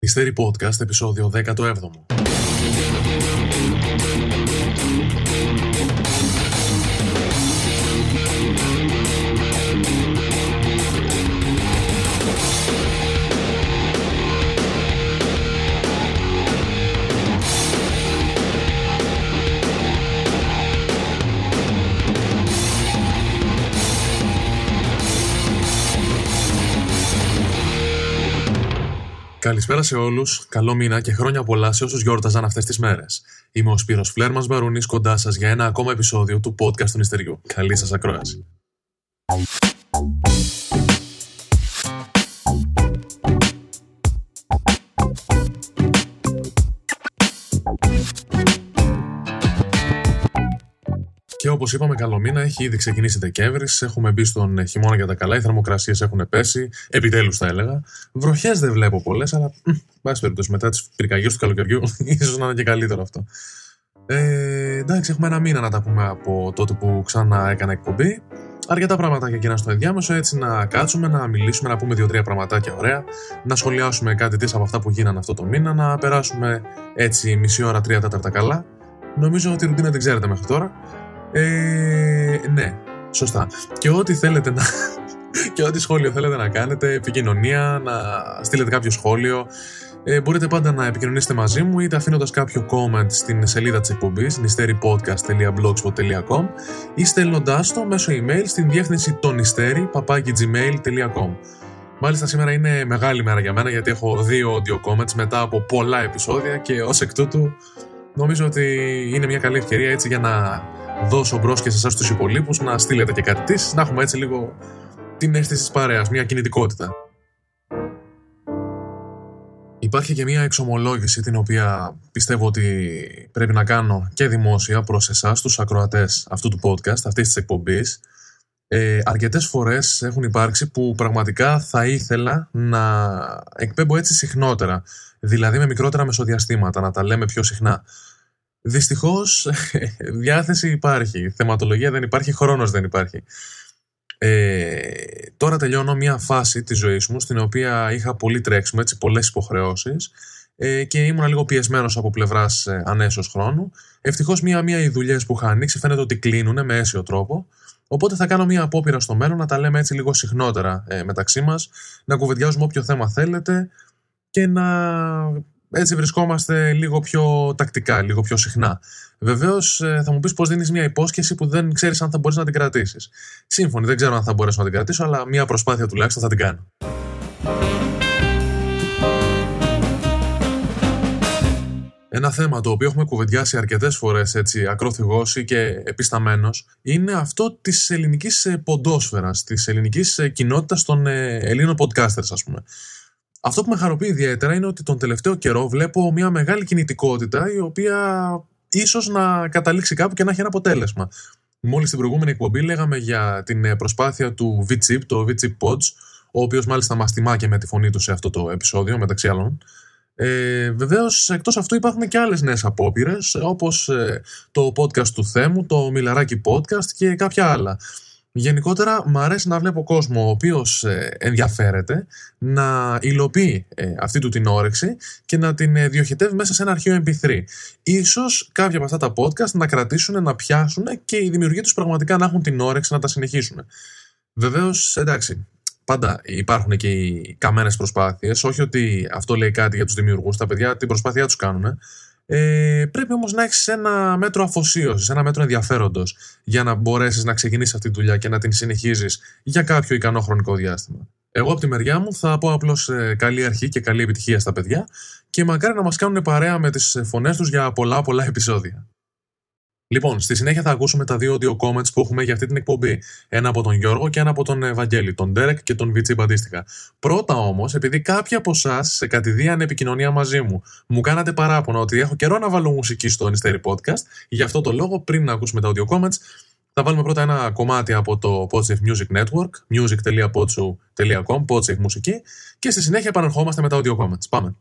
Ιστέρι Podcast, επεισόδιο 17. Καλησπέρα σε όλους, καλό μήνα και χρόνια πολλά σε όσους γιόρταζαν αυτές τις μέρες. Είμαι ο Σπύρος Φλέρμας Μπαρούνης κοντά σας για ένα ακόμα επεισόδιο του podcast του Νηστεριού. Καλή σας ακρόαση. Όπως είπαμε, καλό μήνα έχει ήδη ξεκινήσει Δεκέμβρης. Έχουμε μπει στον χειμώνα για τα καλά. Οι θερμοκρασίες έχουν πέσει. Επιτέλους, θα έλεγα. Βροχές δεν βλέπω πολλές, αλλά πάση περιπτώσει μετά τις πυρκαγιές του καλοκαιριού, ίσως να είναι και καλύτερο αυτό. Ε, εντάξει, έχουμε ένα μήνα να τα πούμε από τότε που ξανά έκανα εκπομπή. Αρκετά πράγματα και εκείνα στο ενδιάμεσο, έτσι να κάτσουμε, να μιλήσουμε, να πούμε δύο-τρία πραγματάκια ωραία, να σχολιάσουμε κάτι τι από αυτά που γίνανε αυτό το μήνα, να περάσουμε έτσι μισή ώρα, τρία τέταρτα καλά. Νομίζω ότι η ρουτίνα την ξέρετε μέχρι τώρα. Ε, ναι, σωστά. Και ό,τι θέλετε να. και ό,τι σχόλιο θέλετε να κάνετε, επικοινωνία, να στείλετε κάποιο σχόλιο. Ε, μπορείτε πάντα να επικοινωνήσετε μαζί μου είτε αφήνοντας κάποιο comment στην σελίδα της εκπομπής nisteripodcast.blogspot.com ή στέλνοντάς το μέσω email στην διεύθυνση tonisteri.gmail.com Μάλιστα σήμερα είναι μεγάλη μέρα για μένα γιατί έχω δύο audio comments μετά από πολλά επεισόδια και ως εκ τούτου νομίζω ότι είναι μια καλή ευκαιρία έτσι για να δώσω μπρος και σε εσάς τους υπολείπους να στείλετε και κάτι της, να έχουμε έτσι λίγο την αίσθηση της παρέας, μια κινητικότητα. Υπάρχει και μια εξομολόγηση την οποία πιστεύω ότι πρέπει να κάνω και δημόσια προς εσάς, τους ακροατές αυτού του podcast, αυτής της εκπομπής. Ε, αρκετές φορές έχουν υπάρξει που πραγματικά θα ήθελα να εκπέμπω έτσι συχνότερα, δηλαδή με μικρότερα μεσοδιαστήματα, να τα λέμε πιο συχνά. Δυστυχώς, διάθεση υπάρχει. Θεματολογία δεν υπάρχει, χρόνος δεν υπάρχει. Ε, τώρα τελειώνω μια φάση της ζωής μου στην οποία είχα πολύ τρέξιμο, έτσι, πολλές υποχρεώσεις ε, και ήμουν λίγο πιεσμένος από πλευράς ε, ανέσως χρόνου. Ευτυχώς μία-μία οι δουλειές που είχα ανοίξει φαίνεται ότι κλείνουν με αίσιο τρόπο. Οπότε θα κάνω μία απόπειρα στο μέλλον να τα λέμε έτσι λίγο συχνότερα ε, μεταξύ μας, να κουβεντιάζουμε όποιο θέμα θέλετε και να έτσι βρισκόμαστε λίγο πιο τακτικά, λίγο πιο συχνά. Βεβαίως, ε, θα μου πεις πω δίνεις μια υπόσχεση που δεν ξέρεις αν θα μπορείς να την κρατήσεις. Σύμφωνοι, δεν ξέρω αν θα μπορέσω να την κρατήσω, αλλά μια προσπάθεια τουλάχιστον θα την κάνω. Ένα θέμα το οποίο έχουμε κουβεντιάσει αρκετές φορές έτσι ακροθυγώσει και επισταμένος είναι αυτό της ελληνικής ε, ποντόσφαιρας, της ελληνικής ε, κοινότητας των Ελλήνων podcasters ας πούμε. Αυτό που με χαροποιεί ιδιαίτερα είναι ότι τον τελευταίο καιρό βλέπω μια μεγάλη κινητικότητα η οποία ίσως να καταλήξει κάπου και να έχει ένα αποτέλεσμα. Μόλις στην προηγούμενη εκπομπή λέγαμε για την προσπάθεια του VChip, το VChip Pods, ο οποίος μάλιστα μας τιμά και με τη φωνή του σε αυτό το επεισόδιο μεταξύ άλλων. Ε, Βεβαίως, εκτός αυτού υπάρχουν και άλλες νέες απόπειρες, όπως ε, το podcast του Θέμου, το Μιλαράκι Podcast και κάποια άλλα. Γενικότερα, μου αρέσει να βλέπω κόσμο ο οποίος ε, ενδιαφέρεται να υλοποιεί ε, αυτή του την όρεξη και να την ε, διοχετεύει μέσα σε ένα αρχείο MP3. Ίσως κάποια από αυτά τα podcast να κρατήσουν, να πιάσουν και οι δημιουργοί τους πραγματικά να έχουν την όρεξη να τα συνεχίσουν. Βεβαίως, εντάξει, πάντα υπάρχουν και οι καμένες προσπάθειες. Όχι ότι αυτό λέει κάτι για τους δημιουργούς. Τα παιδιά την προσπάθειά τους κάνουν. Ε, πρέπει όμως να έχεις ένα μέτρο αφοσίωσης, ένα μέτρο ενδιαφέροντος για να μπορέσεις να ξεκινήσεις αυτή τη δουλειά και να την συνεχίζεις για κάποιο ικανό χρονικό διάστημα. Εγώ από τη μεριά μου θα πω απλώς ε, καλή αρχή και καλή επιτυχία στα παιδιά και μακάρι να μας κάνουν παρέα με τις φωνές τους για πολλά πολλά επεισόδια. Λοιπόν, στη συνέχεια θα ακούσουμε τα δύο audio comments που έχουμε για αυτή την εκπομπή. Ένα από τον Γιώργο και ένα από τον Ευαγγέλη, τον Ντέρεκ και τον Βιτσίπ αντίστοιχα. Πρώτα όμως, επειδή κάποιοι από εσάς σε κατηδίαν επικοινωνία μαζί μου μου κάνατε παράπονο ότι έχω καιρό να βάλω μουσική στο Νιστέρι Podcast, γι' αυτό το λόγο πριν να ακούσουμε τα audio comments, θα βάλουμε πρώτα ένα κομμάτι από το Podsafe Music Network, music.podsafe.com, Podsafe μουσική, και στη συνέχεια επανερχόμαστε με τα audio comments. Πάμε.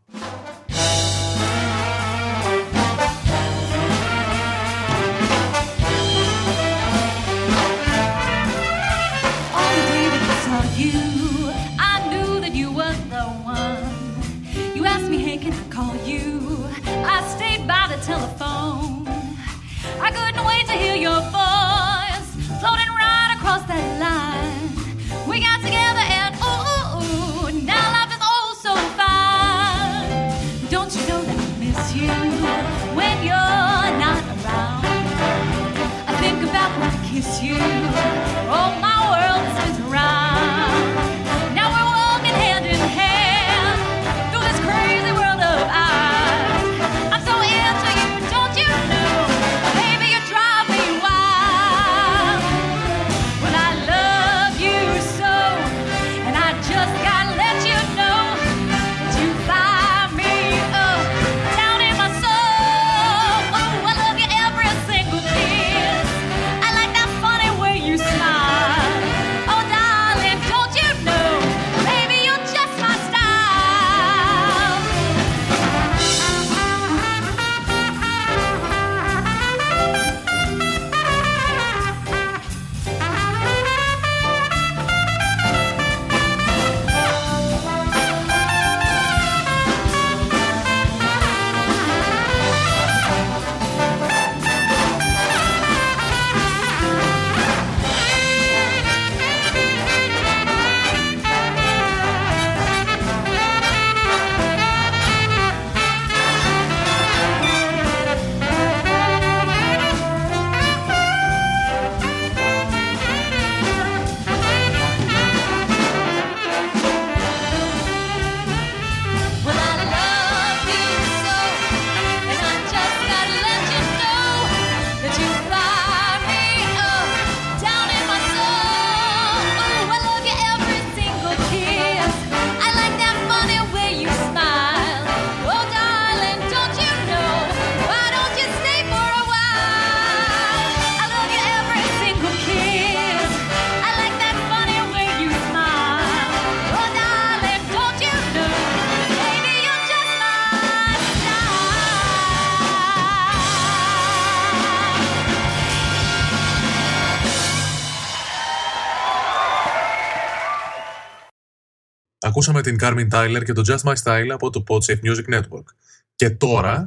Ακούσαμε την Carmen Tyler και το Just My Style από το Podsafe Music Network. Και τώρα...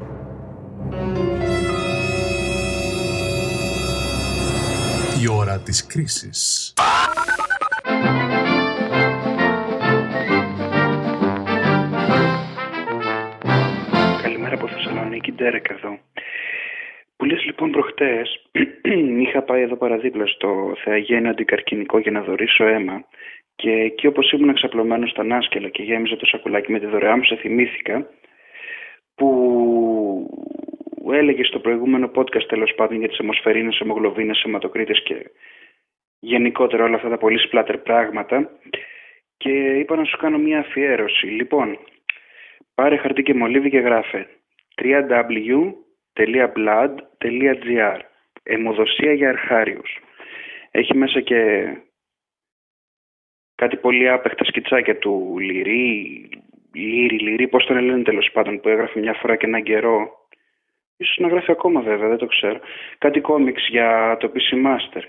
Η ώρα της κρίσης. Καλημέρα από Θεσσαλονίκη, Ντέρεκ εδώ. Που λες λοιπόν προχτές, είχα πάει εδώ παραδίπλα στο Θεαγέννη Αντικαρκυνικό για να δωρήσω αίμα και εκεί όπως ήμουν εξαπλωμένος στα νάσκελα και γέμιζα το σακουλάκι με τη δωρεά μου, σε θυμήθηκα που έλεγε στο προηγούμενο podcast τέλος πάντων για τις αιμοσφαιρίνες, αιμογλωβίνες, αιματοκρίτες και γενικότερα όλα αυτά τα πολύ σπλάτερ πράγματα και είπα να σου κάνω μια αφιέρωση. Λοιπόν, πάρε χαρτί και μολύβι και γράφε www.blood.gr Αιμοδοσία για αρχάριους. Έχει μέσα και κάτι πολύ άπεχτα σκιτσάκια του Λυρί, Λύρι, Λυρί, πώς τον λένε τέλος πάντων, που έγραφε μια φορά και έναν καιρό. Ίσως να γράφει ακόμα βέβαια, δεν το ξέρω. Κάτι κόμιξ για το PC Master.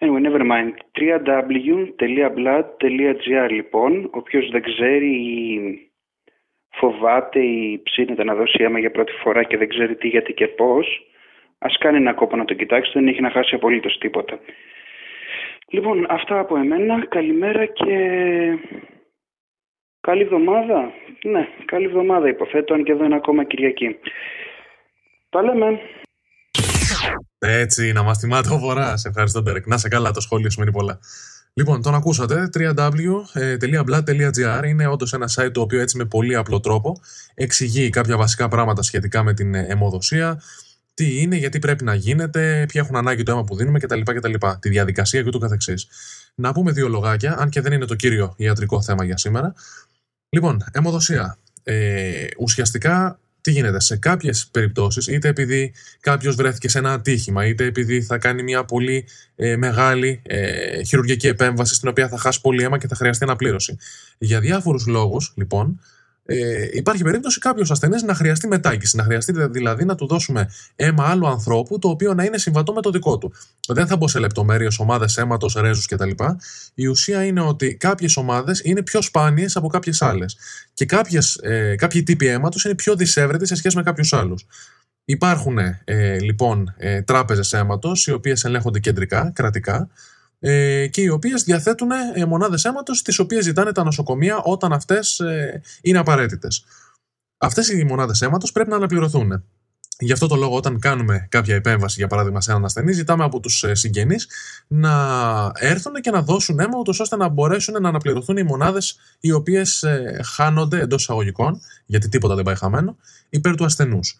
Anyway, never mind. www.blood.gr λοιπόν. Όποιος δεν ξέρει ή φοβάται ή ψήνεται να δώσει αίμα για πρώτη φορά και δεν ξέρει τι, γιατί και πώς, ας κάνει ένα κόπο να το κοιτάξει, δεν έχει να χάσει απολύτως τίποτα. Λοιπόν, αυτά από εμένα. Καλημέρα και καλή εβδομάδα. Ναι, καλή εβδομάδα υποθέτω, αν και εδώ είναι ακόμα Κυριακή. Τα λέμε. Έτσι, να μας θυμάται ο Βορρά. Ευχαριστώ, Ντέρεκ. Να σε καλά, το σχόλιο σημαίνει πολλά. Λοιπόν, τον ακούσατε. www.blood.gr είναι όντως ένα site το οποίο έτσι με πολύ απλό τρόπο εξηγεί κάποια βασικά πράγματα σχετικά με την αιμοδοσία, τι είναι, γιατί πρέπει να γίνεται, ποια έχουν ανάγκη το αίμα που δίνουμε κτλ. κτλ τη διαδικασία και ούτω καθεξής. Να πούμε δύο λογάκια, αν και δεν είναι το κύριο ιατρικό θέμα για σήμερα. Λοιπόν, αιμοδοσία. Ε, ουσιαστικά τι γίνεται, σε κάποιες περιπτώσεις, είτε επειδή κάποιος βρέθηκε σε ένα ατύχημα, είτε επειδή θα κάνει μια πολύ ε, μεγάλη ε, χειρουργική επέμβαση, στην οποία θα χάσει πολύ αίμα και θα χρειαστεί αναπλήρωση. Για διάφορους λόγους, λοιπόν, ε, υπάρχει περίπτωση κάποιος ασθενής να χρειαστεί μετάγγιση, να χρειαστεί δηλαδή να του δώσουμε αίμα άλλου ανθρώπου το οποίο να είναι συμβατό με το δικό του. Δεν θα μπω σε λεπτομέρειες, ομάδες αίματος, ρέζους κτλ. Η ουσία είναι ότι κάποιες ομάδες είναι πιο σπάνιες από κάποιες άλλες. Και κάποιες, ε, κάποιοι τύποι αίματος είναι πιο δυσέβρετοι σε σχέση με κάποιους άλλους. Υπάρχουν ε, λοιπόν ε, τράπεζες αίματος, οι οποίες ελέγχονται κεντρικά, κρατικά, ε, και οι οποίες διαθέτουν ε, μονάδες αίματος, τις οποίες ζητάνε τα νοσοκομεία όταν αυτές ε, είναι απαραίτητες. Αυτές οι μονάδες αίματος πρέπει να αναπληρωθούν. Γι' αυτό το λόγο, όταν κάνουμε κάποια επέμβαση, για παράδειγμα, σε έναν ασθενή, ζητάμε από τους ε, συγγενείς να έρθουν και να δώσουν αίμα, ώστε να μπορέσουν να αναπληρωθούν οι μονάδες οι οποίες ε, χάνονται εντός εισαγωγικών, γιατί τίποτα δεν πάει χαμένο, υπέρ του ασθενούς.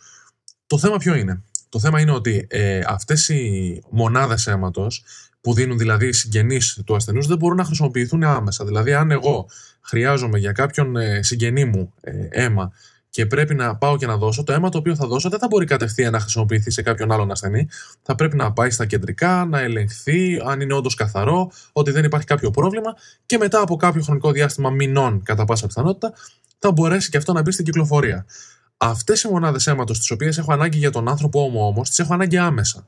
Το θέμα ποιο είναι; Το θέμα είναι ότι ε, αυτές οι μονάδες αίματος που δίνουν δηλαδή οι συγγενείς του ασθενούς δεν μπορούν να χρησιμοποιηθούν άμεσα. Δηλαδή αν εγώ χρειάζομαι για κάποιον ε, συγγενή μου ε, αίμα και πρέπει να πάω και να δώσω, το αίμα το οποίο θα δώσω δεν θα μπορεί κατευθείαν να χρησιμοποιηθεί σε κάποιον άλλον ασθενή. Θα πρέπει να πάει στα κεντρικά, να ελεγχθεί, αν είναι όντως καθαρό, ότι δεν υπάρχει κάποιο πρόβλημα και μετά από κάποιο χρονικό διάστημα μηνών, κατά πάσα πιθανότητα, θα μπορέσει και αυτό να μπει στην κυκλοφορία. Αυτές οι μονάδες αίματος, τις οποίες έχω ανάγκη για τον άνθρωπο όμω, όμω, τις έχω ανάγκη άμεσα.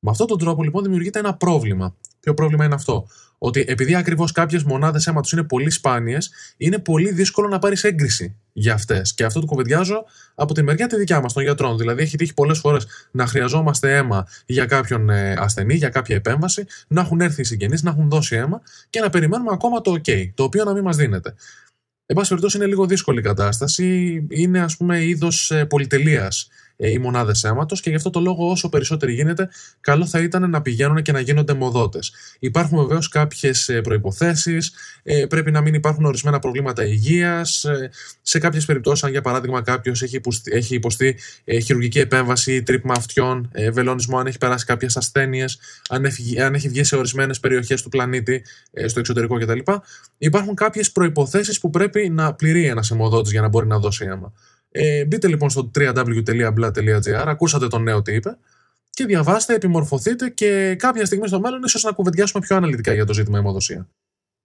Με αυτόν τον τρόπο λοιπόν δημιουργείται ένα πρόβλημα. Ποιο πρόβλημα είναι αυτό; Ότι επειδή ακριβώς κάποιες μονάδες αίματος είναι πολύ σπάνιες, είναι πολύ δύσκολο να πάρεις έγκριση για αυτές. Και αυτό το κουβεντιάζω από τη μεριά τη δικιά μας των γιατρών. Δηλαδή, έχει τύχει πολλές φορές να χρειαζόμαστε αίμα για κάποιον ε, ασθενή, για κάποια επέμβαση, να έχουν έρθει οι συγγενείς, να έχουν δώσει αίμα και να περιμένουμε ακόμα το OK, το οποίο να μην μας δίνεται. Εν πάση περιπτώσει, είναι λίγο δύσκολη η κατάσταση. Είναι, ας πούμε, είδος ε, πολυτελείας ε, οι μονάδες αίματος και γι' αυτό το λόγο, όσο περισσότεροι γίνεται, καλό θα ήταν να πηγαίνουν και να γίνονται μοδότες. Υπάρχουν βεβαίως κάποιες προποθέσει, ε, πρέπει να μην υπάρχουν ορισμένα προβλήματα υγείας. Σε κάποιες περιπτώσεις, αν για παράδειγμα κάποιος έχει υποστεί, έχει υποστεί χειρουργική επέμβαση, τρύπημα αυτιών, βελονισμό, αν έχει περάσει κάποιες ασθένειες, αν, αν έχει βγει σε ορισμένες περιοχές του πλανήτη, στο εξωτερικό κτλ. Υπάρχουν κάποιες προποθέσει που πρέπει να πληρεί ένας αιμοδότης για να μπορεί να δώσει αίμα. Ε, μπείτε λοιπόν στο www.bla.gr, ακούσατε τον νέο τι είπε και διαβάστε, επιμορφωθείτε και κάποια στιγμή στο μέλλον ίσως να κουβεντιάσουμε πιο αναλυτικά για το ζήτημα αιμοδοσία.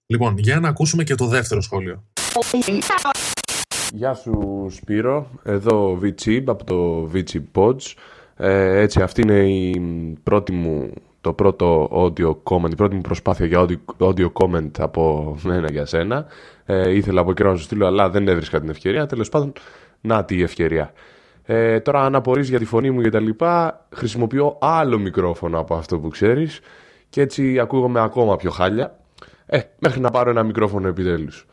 Λοιπόν, για να ακούσουμε και το δεύτερο σχόλιο. Γεια σου Σπύρο, εδώ VC από το VC Pods. Ε, έτσι, αυτή είναι η πρώτη μου, το πρώτο audio comment, η πρώτη μου προσπάθεια για audio, audio comment από μένα για σένα. Ε, ήθελα από καιρό να σου στείλω, αλλά δεν έβρισκα την ευκαιρία. Τέλος πάντων, να τη ευκαιρία. Ε, τώρα αν απορείς για τη φωνή μου και τα λοιπά, χρησιμοποιώ άλλο μικρόφωνο από αυτό που ξέρεις και έτσι ακούγομαι ακόμα πιο χάλια. Ε, μέχρι να πάρω ένα μικρόφωνο επιτέλους.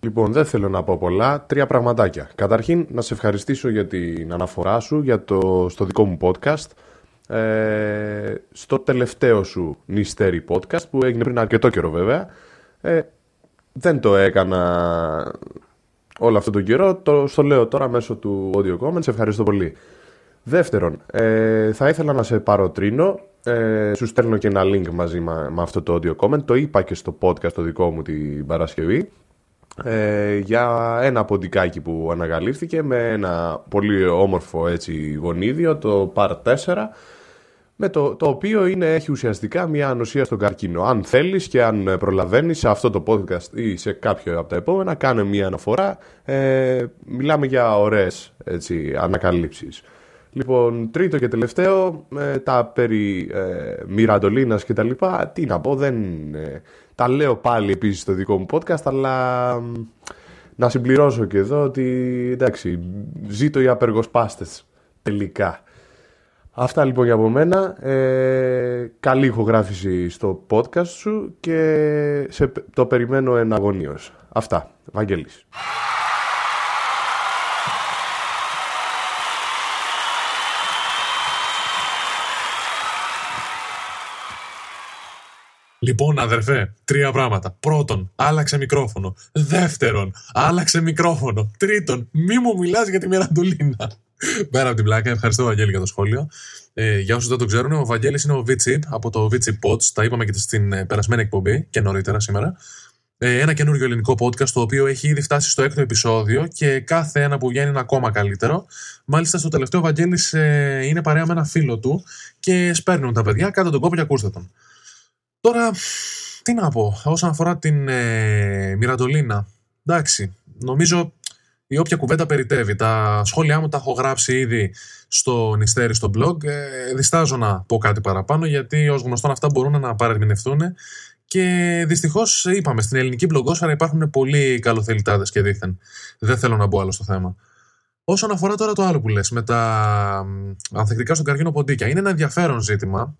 Λοιπόν, δεν θέλω να πω πολλά. Τρία πραγματάκια. Καταρχήν, να σε ευχαριστήσω για την αναφορά σου για το, στο δικό μου podcast. Ε, στο τελευταίο σου Νιστέρι podcast που έγινε πριν αρκετό καιρό βέβαια. Ε, δεν το έκανα όλο αυτό τον καιρό. Το στο λέω τώρα μέσω του audio comments. Ευχαριστώ πολύ. Δεύτερον, ε, θα ήθελα να σε παροτρύνω. Ε, σου στέλνω και ένα link μαζί με, αυτό το audio comment. Το είπα και στο podcast το δικό μου την Παρασκευή. Ε, για ένα ποντικάκι που ανακαλύφθηκε με ένα πολύ όμορφο έτσι γονίδιο, το PAR 4 με το, το οποίο είναι, έχει ουσιαστικά μια ανοσία στον καρκίνο. Αν θέλεις και αν προλαβαίνεις σε αυτό το podcast ή σε κάποιο από τα επόμενα, κάνε μια αναφορά. Ε, μιλάμε για ωραίες έτσι, ανακαλύψεις. Λοιπόν, τρίτο και τελευταίο, ε, τα περί ε, μοιραντολίνας και τα λοιπά, τι να πω, δεν... Ε, τα λέω πάλι επίσης στο δικό μου podcast, αλλά να συμπληρώσω και εδώ ότι, εντάξει, ζήτω οι απεργοσπάστες, τελικά. Αυτά λοιπόν για από μένα. Ε, καλή ηχογράφηση στο podcast σου και σε, το περιμένω εναγωνίως. Αυτά. Βαγγέλης. Λοιπόν, αδερφέ, τρία πράγματα. Πρώτον, άλλαξε μικρόφωνο. Δεύτερον, άλλαξε μικρόφωνο. Τρίτον, μη μου μιλάς για τη μεραντολίνα. Πέρα από την πλάκα, ευχαριστώ Βαγγέλη για το σχόλιο. Ε, για όσους δεν το ξέρουν, ο Βαγγέλης είναι ο Βίτσι από το Βίτσι Pods. Τα είπαμε και στην ε, περασμένη εκπομπή και νωρίτερα σήμερα. Ε, ένα καινούριο ελληνικό podcast το οποίο έχει ήδη φτάσει στο έκτο επεισόδιο και κάθε ένα που βγαίνει είναι ακόμα καλύτερο. Μάλιστα στο τελευταίο ο Βαγγέλης ε, είναι παρέα με ένα φίλο του και σπέρνουν τα παιδιά, κάντε τον κόπο και ακούστε τον. Τώρα, τι να πω, όσον αφορά την ε, Μυραντολίνα, εντάξει, νομίζω η όποια κουβέντα περιτεύει. Τα σχόλιά μου τα έχω γράψει ήδη στο νηστέρι στο blog. Ε, διστάζω να πω κάτι παραπάνω γιατί ως γνωστόν αυτά μπορούν να παρερμηνευτούν και δυστυχώς είπαμε στην ελληνική μπλογκόσφαιρα υπάρχουν πολλοί καλοθελητάδες και δίθεν. Δεν θέλω να μπω άλλο στο θέμα. Όσον αφορά τώρα το άλλο που λες, με τα ανθεκτικά στον καρκίνο ποντίκια, είναι ένα ενδιαφέρον ζήτημα.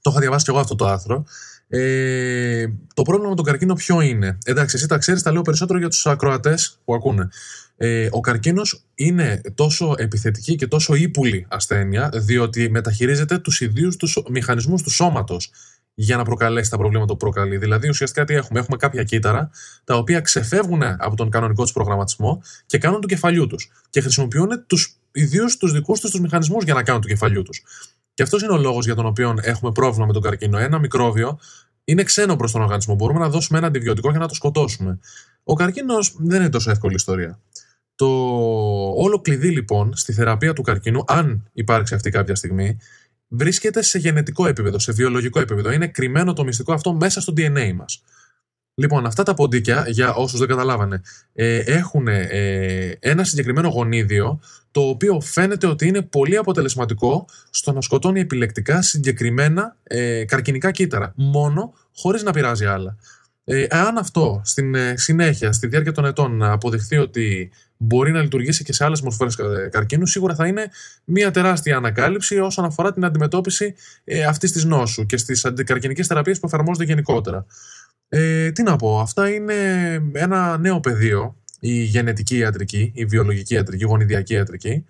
Το είχα διαβάσει και εγώ αυτό το άρθρο. Ε, το πρόβλημα με τον καρκίνο ποιο είναι; Εντάξει, εσύ τα ξέρεις, τα λέω περισσότερο για τους ακροατές που ακούνε. Ε, ο καρκίνος είναι τόσο επιθετική και τόσο ύπουλη ασθένεια, διότι μεταχειρίζεται τους ιδίους τους μηχανισμούς του σώματος για να προκαλέσει τα προβλήματα που προκαλεί. Δηλαδή, ουσιαστικά τι έχουμε; Έχουμε κάποια κύτταρα τα οποία ξεφεύγουν από τον κανονικό τους προγραμματισμό και κάνουν του κεφαλιού τους. Και χρησιμοποιούν τους ιδίους τους δικούς τους μηχανισμούς για να κάνουν του κεφαλιού τους. Και αυτός είναι ο λόγος για τον οποίο έχουμε πρόβλημα με τον καρκίνο. Ένα μικρόβιο είναι ξένο προς τον οργανισμό. Μπορούμε να δώσουμε ένα αντιβιωτικό για να το σκοτώσουμε. Ο καρκίνος δεν είναι τόσο εύκολη ιστορία. Το όλο κλειδί λοιπόν στη θεραπεία του καρκίνου, αν υπάρξει αυτή κάποια στιγμή, βρίσκεται σε γενετικό επίπεδο, σε βιολογικό επίπεδο. Είναι κρυμμένο το μυστικό αυτό μέσα στο DNA μας. Λοιπόν, αυτά τα ποντίκια, για όσους δεν καταλάβανε, ε, έχουν ε, ένα συγκεκριμένο γονίδιο, το οποίο φαίνεται ότι είναι πολύ αποτελεσματικό στο να σκοτώνει επιλεκτικά συγκεκριμένα ε, καρκινικά κύτταρα, μόνο χωρίς να πειράζει άλλα. Ε, αν αυτό στην ε, συνέχεια, στη διάρκεια των ετών, να αποδειχθεί ότι μπορεί να λειτουργήσει και σε άλλες μορφές καρκίνου, σίγουρα θα είναι μια τεράστια ανακάλυψη όσον αφορά την αντιμετώπιση ε, αυτής της νόσου και στις αντικαρκινικές θεραπείες που εφαρμόζονται γενικότερα. Ε, τι να πω, αυτά είναι ένα νέο πεδίο, η γενετική ιατρική, η βιολογική ιατρική, η γονιδιακή ιατρική,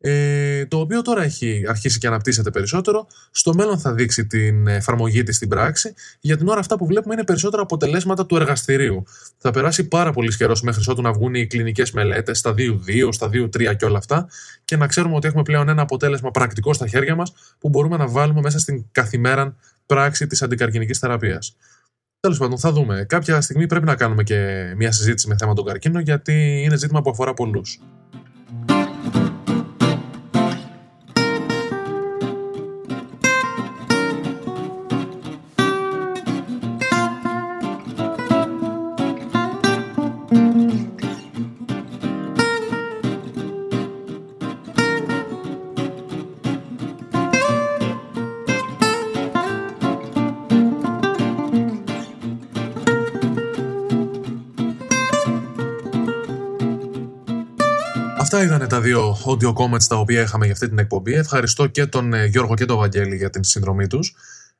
ε, το οποίο τώρα έχει αρχίσει και αναπτύσσεται περισσότερο. Στο μέλλον θα δείξει την εφαρμογή της στην πράξη. Για την ώρα, αυτά που βλέπουμε είναι περισσότερα αποτελέσματα του εργαστηρίου. Θα περάσει πάρα πολύς καιρός μέχρι ότου να βγουν οι κλινικές μελέτες, στα 2-2, στα 2-3 και όλα αυτά, και να ξέρουμε ότι έχουμε πλέον ένα αποτέλεσμα πρακτικό στα χέρια μας που μπορούμε να βάλουμε μέσα στην καθημέραν πράξη της αντικαρκυνική θεραπείας. Τέλος πάντων, θα δούμε. Κάποια στιγμή πρέπει να κάνουμε και μια συζήτηση με θέμα τον καρκίνο, γιατί είναι ζήτημα που αφορά πολλούς. Αυτά ήταν τα δύο audio comments τα οποία είχαμε για αυτή την εκπομπή. Ευχαριστώ και τον ε, Γιώργο και τον Βαγγέλη για την συνδρομή τους.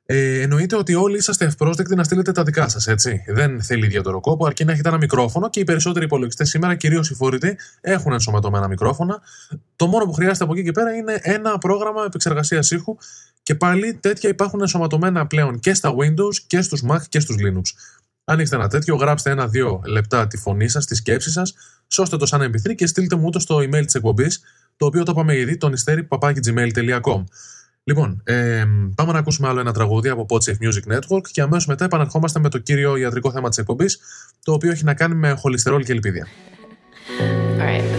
Ε, εννοείται ότι όλοι είσαστε ευπρόσδεκτοι να στείλετε τα δικά σας, έτσι. Δεν θέλει ιδιαίτερο κόπο, αρκεί να έχετε ένα μικρόφωνο και οι περισσότεροι υπολογιστές σήμερα, κυρίως οι φορητοί, έχουν ενσωματωμένα μικρόφωνα. Το μόνο που χρειάζεται από εκεί και πέρα είναι ένα πρόγραμμα επεξεργασίας ήχου και πάλι τέτοια υπάρχουν ενσωματωμένα πλέον και στα Windows και στους Mac και στους Linux. Αν έχετε ένα τέτοιο, γράψτε ένα-δύο λεπτά τη φωνή σας, τη σκέψη σας, σώστε το σαν MP3 και στείλτε μου το στο email της εκπομπής, το οποίο το είπαμε ήδη, το νηστέρι παπάκι.gmail.com. Λοιπόν, ε, πάμε να ακούσουμε άλλο ένα τραγούδι από Podsafe Music Network και αμέσως μετά επαναρχόμαστε με το κύριο ιατρικό θέμα της εκπομπής, το οποίο έχει να κάνει με χολυστερόλ και λιπίδια. Only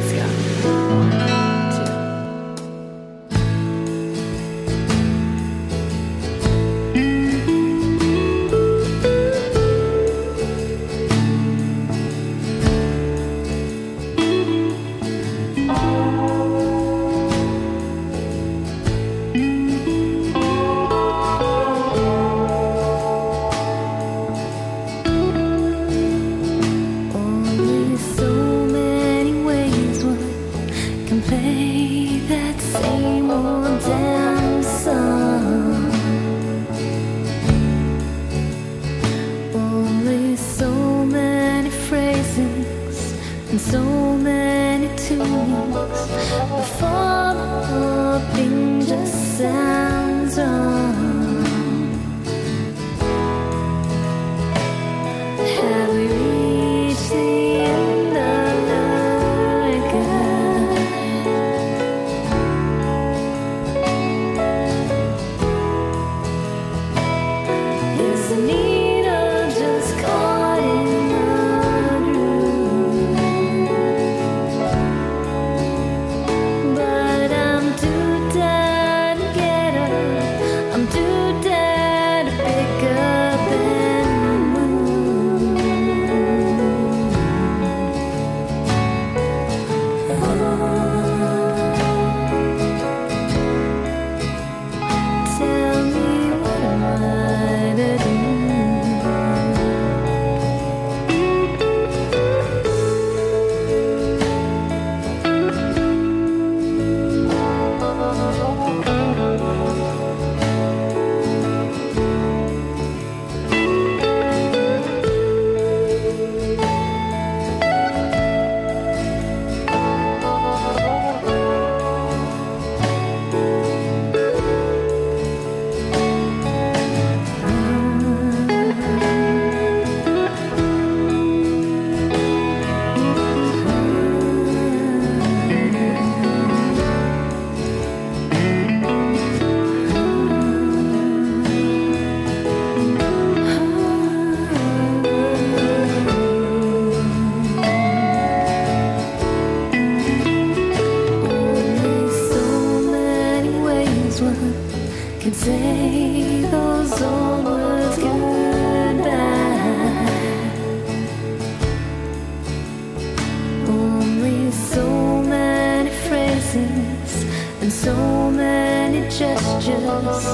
gestures.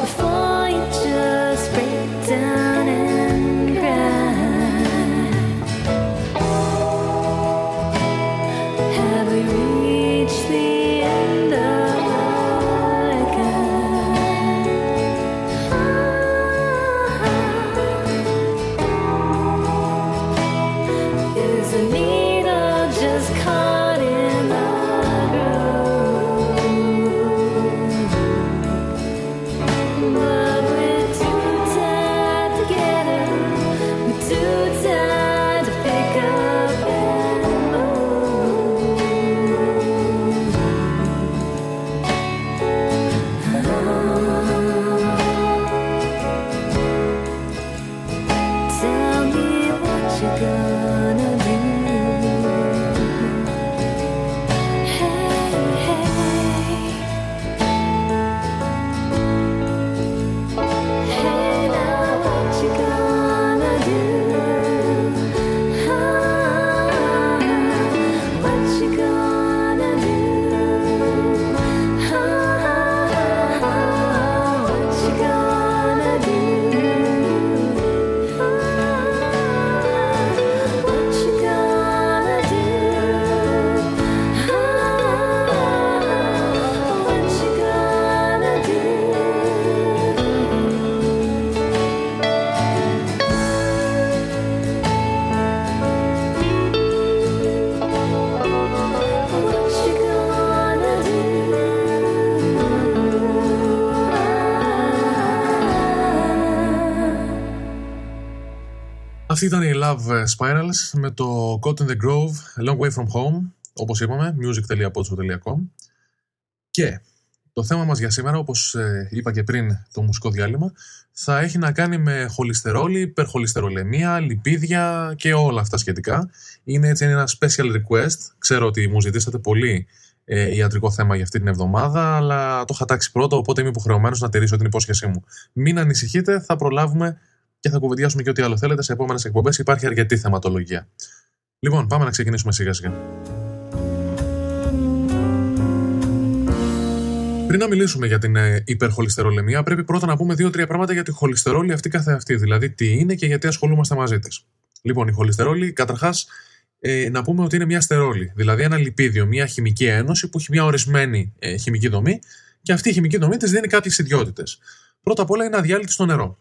Before you just Αυτή ήταν η Love Spirals με το Caught in the Grove, A Long Way From Home, όπως είπαμε, music.podshow.com και το θέμα μας για σήμερα, όπως ε, είπα και πριν το μουσικό διάλειμμα, θα έχει να κάνει με χολυστερόλη, υπερχολυστερολεμία, λιπίδια και όλα αυτά σχετικά. Είναι έτσι ένα special request. Ξέρω ότι μου ζητήσατε πολύ ε, ιατρικό θέμα για αυτή την εβδομάδα, αλλά το είχα τάξει πρώτο, οπότε είμαι υποχρεωμένος να τηρήσω την υπόσχεσή μου. Μην ανησυχείτε, θα προλάβουμε και θα κουβεντιάσουμε και ό,τι άλλο θέλετε σε επόμενες εκπομπές. Υπάρχει αρκετή θεματολογία. Λοιπόν, πάμε να ξεκινήσουμε σιγά σιγά. Πριν να μιλήσουμε για την ε, υπερχολυστερολεμία, πρέπει πρώτα να πούμε δύο-τρία πράγματα για τη χολυστερόλη αυτή καθεαυτή. Δηλαδή, τι είναι και γιατί ασχολούμαστε μαζί της. Λοιπόν, η χολυστερόλη, καταρχάς, ε, να πούμε ότι είναι μια στερόλη. Δηλαδή, ένα λιπίδιο, μια χημική ένωση που έχει μια ορισμένη ε, χημική δομή και αυτή η χημική δομή της δίνει κάποιες ιδιότητες. Πρώτα απ' όλα είναι αδιάλειπτη στο νερό.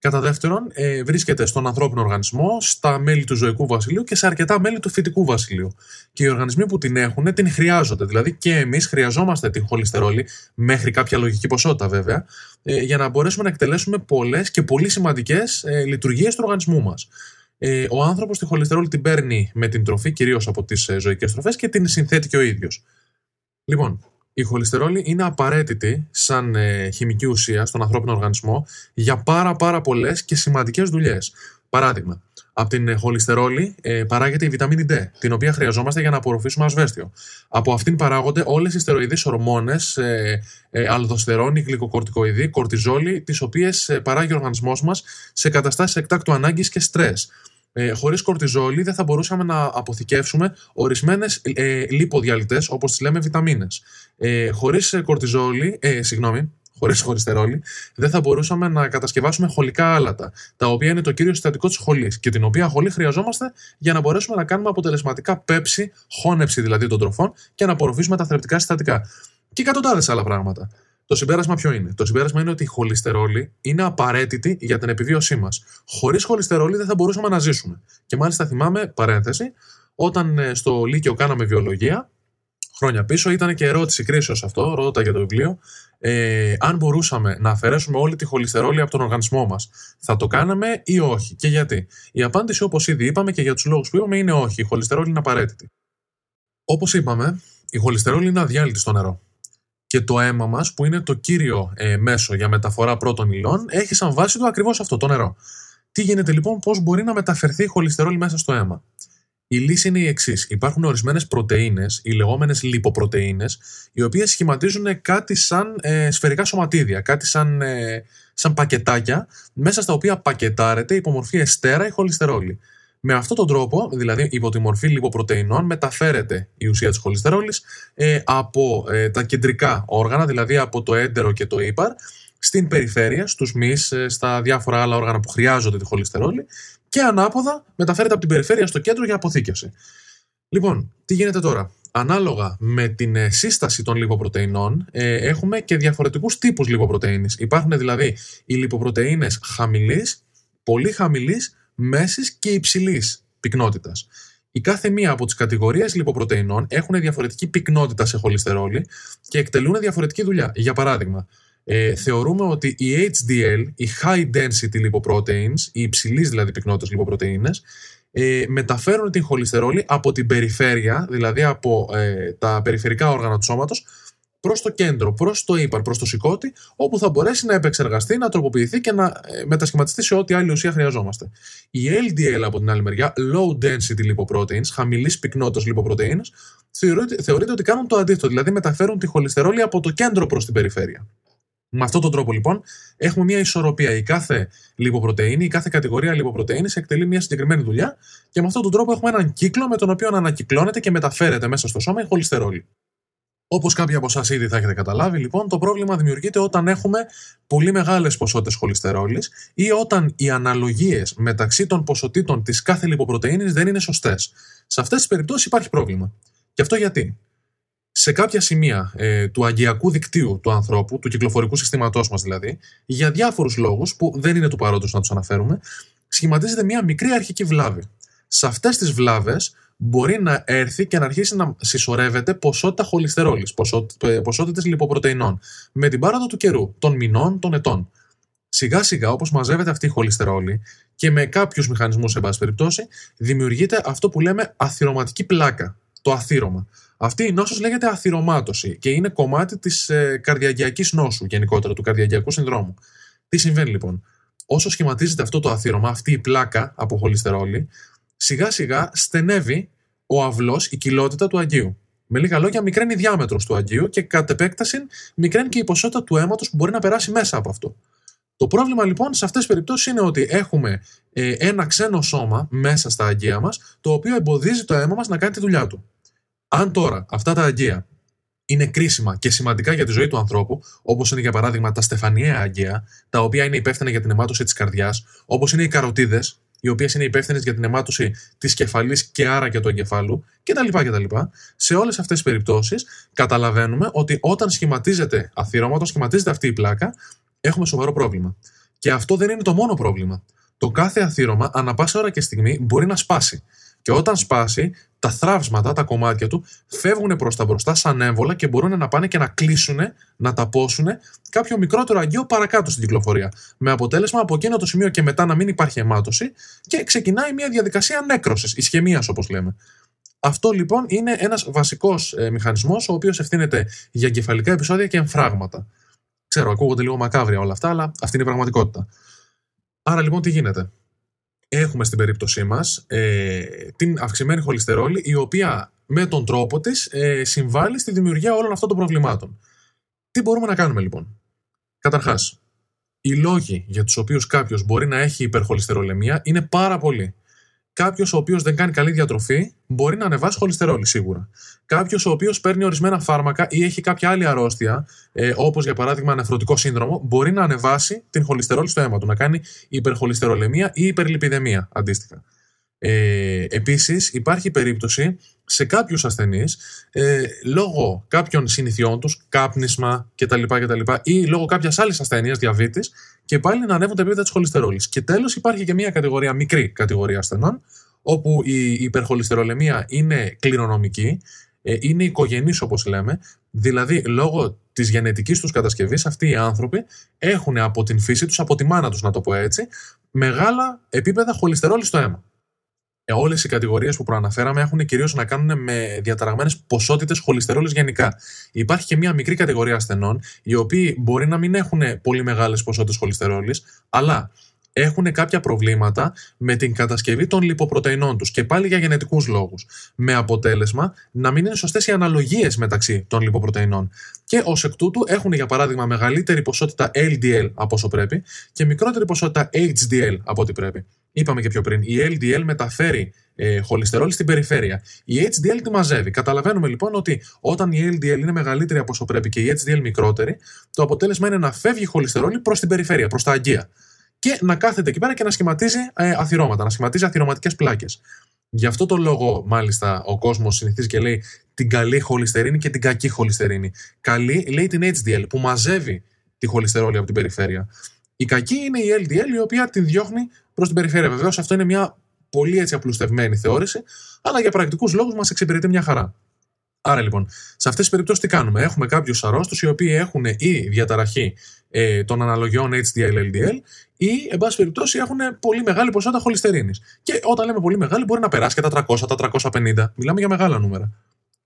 Κατά δεύτερον, ε, βρίσκεται στον ανθρώπινο οργανισμό, στα μέλη του ζωικού βασιλείου και σε αρκετά μέλη του φυτικού βασιλείου. Και οι οργανισμοί που την έχουν την χρειάζονται. Δηλαδή και εμείς χρειαζόμαστε την χολυστερόλη, μέχρι κάποια λογική ποσότητα βέβαια, ε, για να μπορέσουμε να εκτελέσουμε πολλές και πολύ σημαντικές ε, λειτουργίες του οργανισμού μας. Ε, ο άνθρωπος τη χολυστερόλη την παίρνει με την τροφή, κυρίως από τις ε, ζωικές τροφές και την συνθέτει και ο ίδιος. Λοιπόν, η χολυστερόλη είναι απαραίτητη σαν ε, χημική ουσία στον ανθρώπινο οργανισμό για πάρα πάρα πολλές και σημαντικές δουλειές. Παράδειγμα, από την ε, χολυστερόλη ε, παράγεται η βιταμίνη D, την οποία χρειαζόμαστε για να απορροφήσουμε ασβέστιο. Από αυτήν παράγονται όλες οι στεροειδείς ορμόνες, ε, ε, αλδοστερόνη, γλυκοκορτικοειδή, κορτιζόλη, τις οποίες παράγει ο οργανισμός μας σε καταστάσεις εκτάκτου ανάγκης και στρες. Ε, Χωρίς κορτιζόλη δεν θα μπορούσαμε να αποθηκεύσουμε ορισμένες ε, λιποδιαλυτές, όπως τις λέμε, βιταμίνες. Ε, Χωρίς κορτιζόλη, ε, συγγνώμη, χωρίς χολυστερόλη, δεν θα μπορούσαμε να κατασκευάσουμε χολικά άλατα, τα οποία είναι το κύριο συστατικό της χολής και την οποία χολή χρειαζόμαστε για να μπορέσουμε να κάνουμε αποτελεσματικά πέψη, χώνευση δηλαδή των τροφών και να απορροφήσουμε τα θρεπτικά συστατικά. Και εκατοντάδες άλλα πράγματα. Το συμπέρασμα ποιο είναι; Το συμπέρασμα είναι ότι η χολυστερόλη είναι απαραίτητη για την επιβίωσή μας. Χωρίς χολυστερόλη δεν θα μπορούσαμε να ζήσουμε. Και μάλιστα θυμάμαι, παρένθεση, όταν ε, στο Λύκειο κάναμε βιολογία, χρόνια πίσω, ήταν και ερώτηση κρίσεως αυτό, ρώτα για το βιβλίο, ε, αν μπορούσαμε να αφαιρέσουμε όλη τη χολυστερόλη από τον οργανισμό μας. Θα το κάναμε ή όχι; Και γιατί; Η απάντηση, όπως ήδη είπαμε και για τους λόγους που είπαμε, είναι όχι. Η χολυστερόλη είναι απαραίτητη. Όπως είπαμε, η χολυστερόλη είναι αδιάλειπτη στο νερό. Και το αίμα μας, που είναι το κύριο ε, μέσο για μεταφορά πρώτων υλών, έχει σαν βάση του ακριβώς αυτό, το νερό. Τι γίνεται λοιπόν, πώς μπορεί να μεταφερθεί η χολυστερόλη μέσα στο αίμα; Η λύση είναι η εξής. Υπάρχουν ορισμένες πρωτενε, οι λεγόμενες λιποπρωτενε, οι οποίες σχηματίζουν κάτι σαν ε, σφαιρικά σωματίδια, κάτι σαν, ε, σαν πακετάκια, μέσα στα οποία πακετάρεται υπό μορφή εστέρα ή χολυστερόλη. Με αυτόν τον τρόπο, δηλαδή υπό τη μορφή λιποπρωτεϊνών, μεταφέρεται η ουσία της χολυστερόλης ε, από ε, τα κεντρικά όργανα, δηλαδή από το έντερο και το ύπαρ, στην περιφέρεια, στους μυς, ε, στα διάφορα άλλα όργανα που χρειάζονται τη χολυστερόλη και ανάποδα μεταφέρεται από την περιφέρεια στο κέντρο για αποθήκευση. Λοιπόν, τι γίνεται τώρα; Ανάλογα με την ε, σύσταση των λιποπρωτεϊνών, ε, έχουμε και διαφορετικούς τύπους λιποπρωτεΐνης. Υπάρχουν δηλαδή οι λιποπρωτεΐνες χαμηλής, πολύ χαμηλής, μέσης και υψηλής πυκνότητας. Η κάθε μία από τις κατηγορίες λιποπρωτεϊνών έχουν διαφορετική πυκνότητα σε χολυστερόλη και εκτελούν διαφορετική δουλειά. Για παράδειγμα, ε, θεωρούμε ότι οι HDL, οι high density lipoproteins, οι υψηλής δηλαδή πυκνότητας λιποπρωτεΐνες, ε, μεταφέρουν την χολυστερόλη από την περιφέρεια, δηλαδή από ε, τα περιφερικά όργανα του σώματος, προς το κέντρο, προς το ύπαρ, προς το σηκώτη, όπου θα μπορέσει να επεξεργαστεί, να τροποποιηθεί και να ε, μετασχηματιστεί σε ό,τι άλλη ουσία χρειαζόμαστε. Η LDL από την άλλη μεριά, low density lipoproteins, χαμηλής πυκνότητας λιποπρωτεΐνε, θεωρείται, θεωρείται ότι κάνουν το αντίθετο, δηλαδή μεταφέρουν τη χολυστερόλη από το κέντρο προς την περιφέρεια. Με αυτόν τον τρόπο λοιπόν έχουμε μια ισορροπία. Η κάθε λιποπρωτεΐνη, η κάθε κατηγορία λιποπρωτεΐνης εκτελεί μια συγκεκριμένη δουλειά και με αυτόν τον τρόπο έχουμε έναν κύκλο με τον οποίο ανακυκλώνεται και μεταφέρεται μέσα στο σώμα η χολυστερόλη. Όπως κάποιοι από εσάς ήδη θα έχετε καταλάβει, λοιπόν, το πρόβλημα δημιουργείται όταν έχουμε πολύ μεγάλες ποσότητες χολυστερόλης ή όταν οι αναλογίες μεταξύ των ποσοτήτων της κάθε λιποπρωτεΐνης δεν είναι σωστές. Σε αυτές τις περιπτώσεις υπάρχει πρόβλημα. Και αυτό γιατί; Σε κάποια σημεία ε, του αγκιακού δικτύου του ανθρώπου, του κυκλοφορικού συστήματός μας δηλαδή, για διάφορους λόγους που δεν είναι του παρόντος να τους αναφέρουμε, σχηματίζεται μια μικρή αρχική βλάβη. Σε αυτές τις βλάβες μπορεί να έρθει και να αρχίσει να συσσωρεύεται ποσότητα χολυστερόλης, ποσότητες λιποπρωτεϊνών, με την πάροδο του καιρού, των μηνών, των ετών. Σιγά σιγά, όπως μαζεύεται αυτή η χολυστερόλη και με κάποιους μηχανισμούς, σε πάση περιπτώσει, δημιουργείται αυτό που λέμε αθυρωματική πλάκα, το αθύρωμα. Αυτή η νόσος λέγεται αθυρωμάτωση και είναι κομμάτι της ε, καρδιαγιακής νόσου, γενικότερα του καρδιαγιακού συνδρόμου. Τι συμβαίνει λοιπόν; Όσο σχηματίζεται αυτό το αθύρωμα, αυτή η πλάκα από χολυστερόλη, σιγά σιγά στενεύει ο αυλός, η κοιλότητα του Αγίου. Με λίγα λόγια, μικραίνει η διάμετρος του Αγίου και κατ' επέκταση μικραίνει και η ποσότητα του αίματος που μπορεί να περάσει μέσα από αυτό. Το πρόβλημα λοιπόν σε αυτές τις περιπτώσεις είναι ότι έχουμε ε, ένα ξένο σώμα μέσα στα αγία μας, το οποίο εμποδίζει το αίμα μας να κάνει τη δουλειά του. Αν τώρα αυτά τα αγία είναι κρίσιμα και σημαντικά για τη ζωή του ανθρώπου, όπως είναι για παράδειγμα τα στεφανιαία αγία, τα οποία είναι υπεύθυνα για την αιμάτωση της καρδιάς, όπως είναι οι καροτίδες, οι οποίες είναι υπεύθυνες για την αιμάτωση της κεφαλής και άρα και του εγκεφάλου κτλ. κτλ. Σε όλες αυτές τις περιπτώσεις, καταλαβαίνουμε ότι όταν σχηματίζεται αθήρωμα, όταν σχηματίζεται αυτή η πλάκα, έχουμε σοβαρό πρόβλημα. Και αυτό δεν είναι το μόνο πρόβλημα. Το κάθε αθήρωμα, ανα πάσα ώρα και στιγμή, μπορεί να σπάσει. Και όταν σπάσει, τα θράψματα, τα κομμάτια του, φεύγουν προς τα μπροστά σαν έμβολα και μπορούν να πάνε και να κλείσουν, να ταπώσουν κάποιο μικρότερο αγκαίο παρακάτω στην κυκλοφορία. Με αποτέλεσμα από εκείνο το σημείο και μετά να μην υπάρχει αιμάτωση και ξεκινάει μια διαδικασία νέκρωσης, ισχυμίας όπως λέμε. Αυτό λοιπόν είναι ένας βασικός ε, μηχανισμός, ο οποίος ευθύνεται για εγκεφαλικά επεισόδια και εμφράγματα. Ξέρω, ακούγονται λίγο μακάβρια όλα αυτά, αλλά αυτή είναι η πραγματικότητα. Άρα λοιπόν τι γίνεται; Έχουμε στην περίπτωσή μας ε, την αυξημένη χολυστερόλη η οποία με τον τρόπο της ε, συμβάλλει στη δημιουργία όλων αυτών των προβλημάτων. Τι μπορούμε να κάνουμε λοιπόν; Καταρχάς, οι λόγοι για τους οποίους κάποιος μπορεί να έχει υπερχολυστερολεμία είναι πάρα πολλοί. Κάποιος ο οποίος δεν κάνει καλή διατροφή μπορεί να ανεβάσει χολυστερόλη σίγουρα. Κάποιος ο οποίος παίρνει ορισμένα φάρμακα ή έχει κάποια άλλη αρρώστια, ε, όπως για παράδειγμα νεφρωτικό σύνδρομο, μπορεί να ανεβάσει την χολυστερόλη στο αίμα του, να κάνει υπερχολυστερολεμία ή υπερλιπιδεμία αντίστοιχα. Ε, Επίσης, υπάρχει περίπτωση σε κάποιους ασθενείς, ε, λόγω κάποιων συνηθιών τους, κάπνισμα κτλ. κτλ. ή λόγω κάποιας άλλης ασθένειας, διαβήτης, και πάλι να ανέβουν τα επίπεδα της χολυστερόλης. Και τέλος, υπάρχει και μια κατηγορία, μικρή κατηγορία ασθενών, όπου η υπερχολυστερολεμία είναι κληρονομική, ε, είναι οικογενής όπως λέμε, δηλαδή λόγω της γενετικής τους κατασκευής, αυτοί οι άνθρωποι έχουν από την φύση τους, από τη μάνα τους, να το πω έτσι, μεγάλα επίπεδα χολυστερόλης στο αίμα. Ε, Όλες οι κατηγορίες που προαναφέραμε έχουν κυρίως να κάνουν με διαταραγμένες ποσότητες χολυστερόλης γενικά. Υπάρχει και μια μικρή κατηγορία ασθενών, οι οποίοι μπορεί να μην έχουν πολύ μεγάλες ποσότητες χολυστερόλης, αλλά έχουν κάποια προβλήματα με την κατασκευή των λιποπρωτεϊνών τους και πάλι για γενετικούς λόγους. Με αποτέλεσμα να μην είναι σωστές οι αναλογίες μεταξύ των λιποπρωτεϊνών. Και ως εκ τούτου έχουν για παράδειγμα μεγαλύτερη ποσότητα LDL από όσο πρέπει και μικρότερη ποσότητα HDL από ό,τι πρέπει. Είπαμε και πιο πριν, η LDL μεταφέρει ε, χολυστερόλη στην περιφέρεια. Η HDL τη μαζεύει. Καταλαβαίνουμε λοιπόν ότι όταν η LDL είναι μεγαλύτερη από όσο πρέπει και η HDL μικρότερη, το αποτέλεσμα είναι να φεύγει η χολυστερόλη προς την περιφέρεια, προς τα αγκία. Και να κάθεται εκεί πέρα και να σχηματίζει ε, αθυρώματα, να σχηματίζει αθυρωματικές πλάκες. Γι' αυτό το λόγο, μάλιστα, ο κόσμος συνηθίζει και λέει την καλή χολυστερίνη και την κακή χολυστερίνη. Καλή λέει την HDL που μαζεύει τη χολυστερόλη από την περιφέρεια. Η κακή είναι η LDL η οποία την διώχνει προς την περιφέρεια. Βεβαίως αυτό είναι μια πολύ έτσι απλουστευμένη θεώρηση, αλλά για πρακτικούς λόγους μας εξυπηρετεί μια χαρά. Άρα λοιπόν, σε αυτές τις περιπτώσεις τι κάνουμε; Έχουμε κάποιους αρρώστους οι οποίοι έχουν ή διαταραχή ε, των αναλογιών HDL-LDL ή, εν πάση περιπτώσει, έχουν πολύ μεγάλη ποσότητα χολυστερίνης. Και όταν λέμε πολύ μεγάλη, μπορεί να περάσει και τα 300, τα 350. Μιλάμε για μεγάλα νούμερα.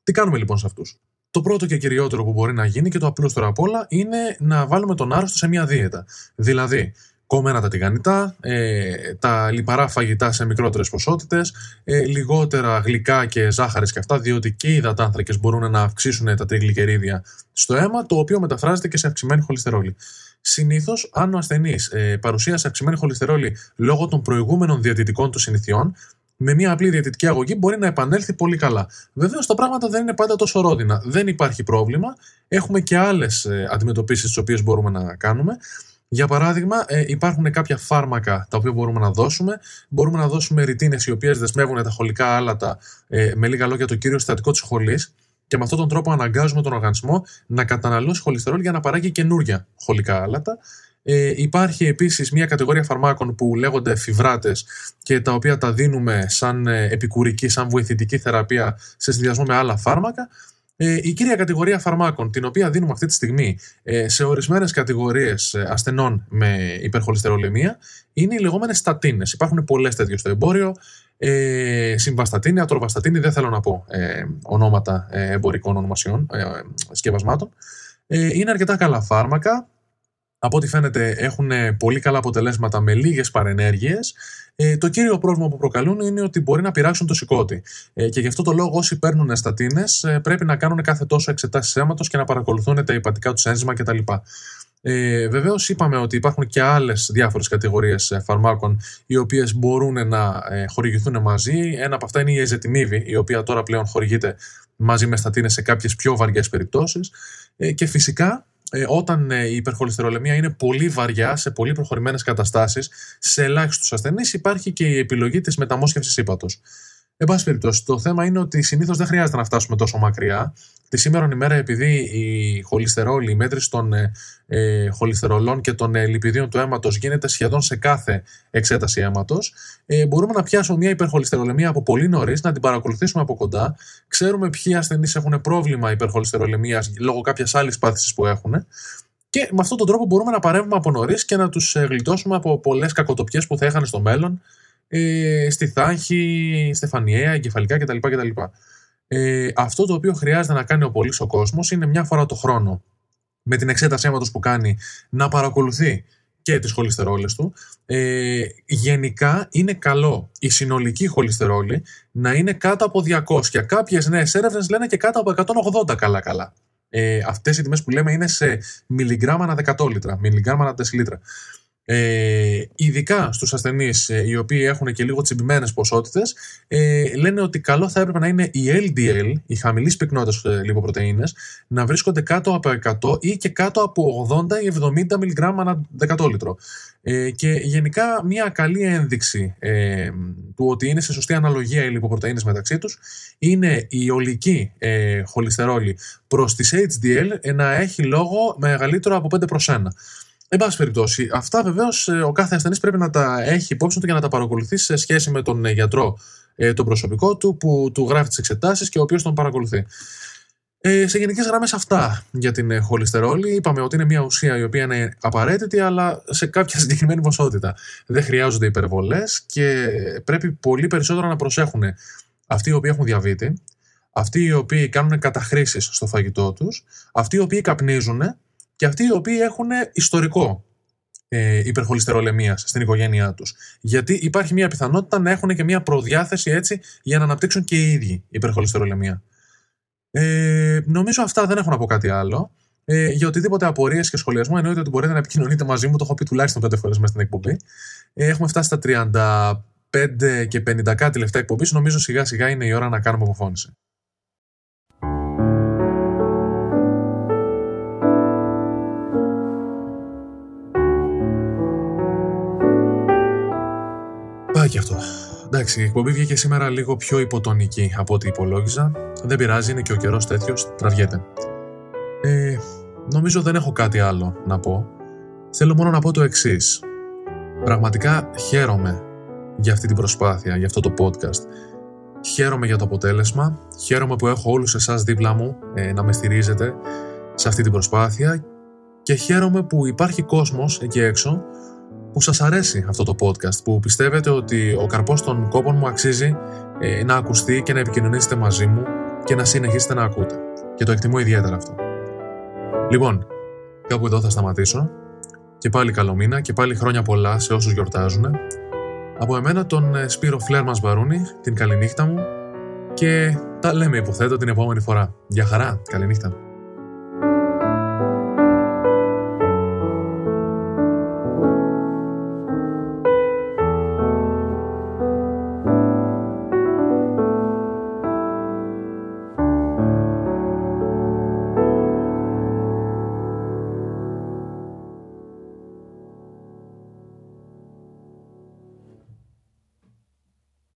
Τι κάνουμε λοιπόν σε αυτούς; Το πρώτο και κυριότερο που μπορεί να γίνει και το απλούστερο απ' όλα είναι να βάλουμε τον άρρωστο σε μια δίαιτα. Δηλαδή, κομμένα τα τηγανιτά, ε, τα λιπαρά φαγητά σε μικρότερες ποσότητες, ε, λιγότερα γλυκά και ζάχαρες και αυτά, διότι και οι υδατάνθρακες μπορούν να αυξήσουν τα τριγλυκερίδια στο αίμα, το οποίο μεταφράζεται και σε αυξημένη χολυστερόλη. Συνήθως, αν ο ασθενής ε, παρουσίασε αυξημένη χολυστερόλη λόγω των προηγούμενων διαιτητικών του συνηθιών, με μια απλή διαιτητική αγωγή μπορεί να επανέλθει πολύ καλά. Βεβαίως τα πράγματα δεν είναι πάντα τόσο ρόδινα. Δεν υπάρχει πρόβλημα. Έχουμε και άλλες αντιμετωπίσεις τις οποίες μπορούμε να κάνουμε. Για παράδειγμα, ε, υπάρχουν κάποια φάρμακα τα οποία μπορούμε να δώσουμε. Μπορούμε να δώσουμε ρητίνες οι οποίες δεσμεύουν τα χολικά άλατα, ε, με λίγα λόγια, το κύριο συστατικό της χολής. Και με αυτόν τον τρόπο αναγκάζουμε τον οργανισμό να καταναλώσει χολυστερόλ για να παράγει καινούρια χολικά άλατα. Ε, υπάρχει επίσης μια κατηγορία φαρμάκων που λέγονται φιβράτες και τα οποία τα δίνουμε σαν ε, επικουρική, σαν βοηθητική θεραπεία σε συνδυασμό με άλλα φάρμακα. Ε, η κύρια κατηγορία φαρμάκων, την οποία δίνουμε αυτή τη στιγμή ε, σε ορισμένες κατηγορίες ε, ασθενών με υπερχολυστερολεμία, είναι οι λεγόμενες στατίνες. Υπάρχουν πολλές τέτοιες στο εμπόριο. Ε, συμβαστατίνη, ατροβαστατίνη, δεν θέλω να πω ε, ονόματα ε, εμπορικών ονομασιών, ε, σκευασμάτων. Ε, είναι αρκετά καλά φάρμακα. Από ό,τι φαίνεται έχουν πολύ καλά αποτελέσματα με λίγες παρενέργειες. Ε, το κύριο πρόβλημα που προκαλούν είναι ότι μπορεί να πειράξουν το σηκώτη. Ε, και γι' αυτό το λόγο όσοι παίρνουν στατίνες ε, πρέπει να κάνουν κάθε τόσο εξετάσεις αίματος και να παρακολουθούν τα υπατικά τους ένζημα κτλ. Ε, Βεβαίως, είπαμε ότι υπάρχουν και άλλες διάφορες κατηγορίες φαρμάκων οι οποίες μπορούν να ε, χορηγηθούν μαζί. Ένα από αυτά είναι η εζετιμίβη, η οποία τώρα πλέον χορηγείται μαζί με στατίνες σε κάποιες πιο βαριές περιπτώσεις. Ε, και φυσικά ε, όταν ε, η υπερχολυστερολεμία είναι πολύ βαριά, σε πολύ προχωρημένες καταστάσεις, σε ελάχιστους ασθενείς, υπάρχει και η επιλογή της μεταμόσχευσης ύπατος. Εν πάση περιπτώσει, το θέμα είναι ότι συνήθως δεν χρειάζεται να φτάσουμε τόσο μακριά. Τη σήμερα ημέρα, επειδή η χολυστερόλη, η μέτρηση των ε, ε, χολυστερολών και των ε, λιπιδίων του αίματος γίνεται σχεδόν σε κάθε εξέταση αίματος, ε, μπορούμε να πιάσουμε μια υπερχολυστερολεμία από πολύ νωρίς, να την παρακολουθήσουμε από κοντά. Ξέρουμε ποιοι ασθενείς έχουν πρόβλημα υπερχολυστερολεμίας λόγω κάποιας άλλης πάθησης που έχουν. Και με αυτόν τον τρόπο μπορούμε να παρέμβουμε από νωρίς και να τους γλιτώσουμε από πολλές κακοτοπιές που θα είχαν στο μέλλον ε, στη Θάχη, Στεφανιαία, εγκεφαλικά κτλ. κτλ. Ε, αυτό το οποίο χρειάζεται να κάνει ο πολύς ο κόσμος είναι μια φορά το χρόνο με την εξέταση αίματος που κάνει να παρακολουθεί και τις χολυστερόλες του. Ε, γενικά είναι καλό η συνολική χολυστερόλη να είναι κάτω από 200. Κάποιες νέες έρευνες λένε και κάτω από 180 καλά καλά. Ε, αυτές οι τιμές που λέμε είναι σε μιλιγκράμμα ανά δεκατόλιτρα, μιλιγκράμμα ανά δεσιλίτρα. Ε, ειδικά στους ασθενείς ε, οι οποίοι έχουν και λίγο τσιμπημένες ποσότητες ε, λένε ότι καλό θα έπρεπε να είναι η LDL, οι χαμηλής πυκνότητας ε, λιποπρωτεΐνες να βρίσκονται κάτω από 100 ή και κάτω από 80 ή 70 μιλιγκράμμα ανά δεκατόλιτρο. Ε, και γενικά μια καλή ένδειξη ε, του ότι είναι σε σωστή αναλογία οι λιποπρωτεΐνες μεταξύ τους είναι η ολική ε, χολυστερόλη προς τις HDL ε, να έχει λόγο μεγαλύτερο από 5 προς 1. Εν πάση περιπτώσει, αυτά βεβαίως ο κάθε ασθενής πρέπει να τα έχει υπόψη του και να τα παρακολουθεί σε σχέση με τον ε, γιατρό, ε, τον προσωπικό του, που του γράφει τις εξετάσεις και ο οποίος τον παρακολουθεί. Ε, σε γενικές γραμμές, αυτά για την ε, χολυστερόλη. Είπαμε ότι είναι μια ουσία η οποία είναι απαραίτητη, αλλά σε κάποια συγκεκριμένη ποσότητα. Δεν χρειάζονται υπερβολές και πρέπει πολύ περισσότερο να προσέχουν αυτοί οι οποίοι έχουν διαβήτη, αυτοί οι οποίοι κάνουν καταχρήσεις στο φαγητό τους, αυτοί οι οποίοι καπνίζουν και αυτοί οι οποίοι έχουν ιστορικό ε, υπερχολυστερολεμίας στην οικογένειά τους. Γιατί υπάρχει μια πιθανότητα να έχουν και μια προδιάθεση έτσι για να αναπτύξουν και οι ίδιοι υπερχολυστερολεμία. Ε, νομίζω αυτά δεν έχω να πω κάτι άλλο. Ε, για οτιδήποτε απορίες και σχολιασμό, εννοείται ότι μπορείτε να επικοινωνείτε μαζί μου. Το έχω πει τουλάχιστον πέντε φορές μέσα στην εκπομπή. Ε, έχουμε φτάσει στα 35 και 50 κάτι λεφτά εκπομπής. Νομίζω σιγά σιγά είναι η ώρα να κάνουμε αποφώνηση. Πάει και αυτό. Εντάξει, η εκπομπή βγήκε σήμερα λίγο πιο υποτονική από ό,τι υπολόγιζα. Δεν πειράζει, είναι και ο καιρός τέτοιος, τραβιέται. Ε, νομίζω δεν έχω κάτι άλλο να πω. Θέλω μόνο να πω το εξής. Πραγματικά χαίρομαι για αυτή την προσπάθεια, για αυτό το podcast. Χαίρομαι για το αποτέλεσμα. Χαίρομαι που έχω όλους εσάς δίπλα μου ε, να με στηρίζετε σε αυτή την προσπάθεια και χαίρομαι που υπάρχει κόσμος εκεί έξω που σας αρέσει αυτό το podcast, που πιστεύετε ότι ο καρπός των κόπων μου αξίζει ε, να ακουστεί και να επικοινωνήσετε μαζί μου και να συνεχίσετε να ακούτε. Και το εκτιμώ ιδιαίτερα αυτό. Λοιπόν, κάπου εδώ θα σταματήσω. Και πάλι καλό μήνα και πάλι χρόνια πολλά σε όσους γιορτάζουν. Από εμένα τον ε, Σπύρο Φλέρ μας Βαρούνι, την καληνύχτα μου και τα λέμε υποθέτω την επόμενη φορά. Γεια χαρά, καληνύχτα.